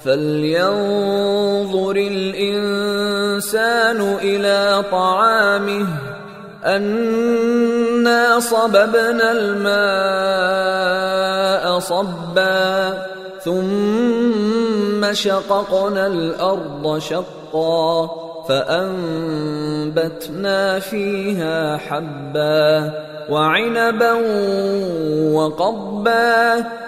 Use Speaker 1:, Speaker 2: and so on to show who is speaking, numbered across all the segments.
Speaker 1: فلينظر الانسان إلى طعامه انا صببنا الماء صبا ثم شققنا الأرض شقا فانبتنا فيها حبا وعنبا وقبا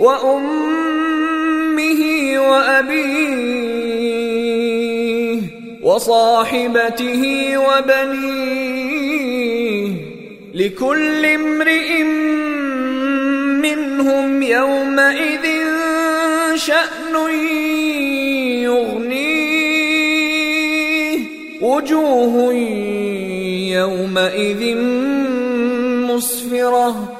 Speaker 1: وأمه وأبيه وصاحبته وبنيه لكل امرئ منهم يومئذ شأن يغنيه وجوه يومئذ مسفرة